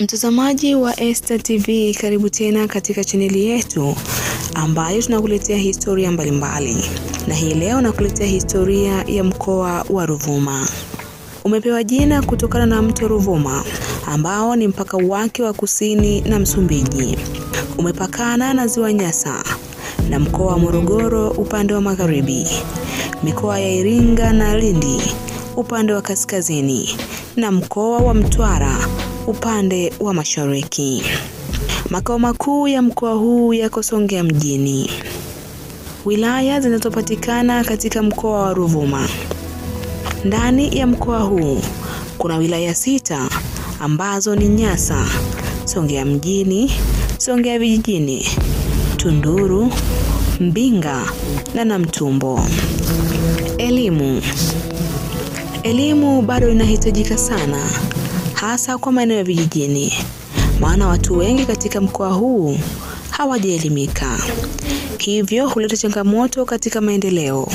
Mtazamaji wa Esta TV, karibu tena katika chaneli yetu ambayo tunakuletea historia mbalimbali mbali. Na hii leo nakuletea historia ya mkoa wa Ruvuma. Umepewa jina kutokana na mto Ruvuma ambao ni mpaka wake wa kusini na Msumbiji. Umepakana na ziwa Nyasa na mkoa wa Morogoro upande wa magharibi, mikoa ya Iringa na Lindi upande wa kaskazini na mkoa wa Mtwara upande wa mashariki. Makao makuu ya mkoa huu yako Songea mjini. Wilaya zinazopatikana katika mkoa wa Ruvuma. Ndani ya mkoa huu kuna wilaya sita ambazo ni Nyasa, Songea mjini, Songea vijijini, Tunduru, Mbinga na Namtumbo. Elimu. Elimu bado inahitajika sana hasa kwa maeneo ya vijijini, maana watu wengi katika mkoa huu hawajaelimika, hivyo huleta changamoto katika maendeleo,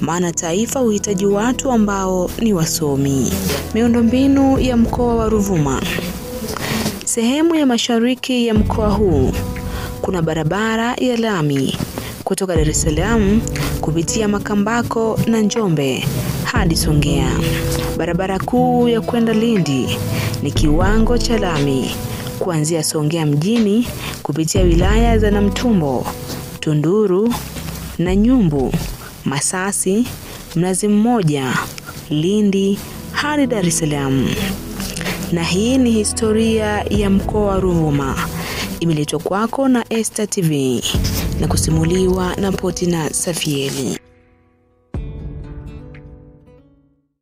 maana taifa huhitaji watu ambao ni wasomi. Miundombinu ya mkoa wa Ruvuma. Sehemu ya mashariki ya mkoa huu kuna barabara ya lami kutoka Dar es Salaam kupitia Makambako na Njombe hadi Songea. Barabara kuu ya kwenda Lindi ni kiwango cha lami kuanzia Songea mjini kupitia wilaya za Namtumbo, Tunduru na Nyumbu, Masasi, Mnazi Mmoja, Lindi hadi Dar es Salaam. Na hii ni historia ya mkoa wa Ruvuma. Imeletwa kwako na Esta TV na kusimuliwa na Potina Safieli.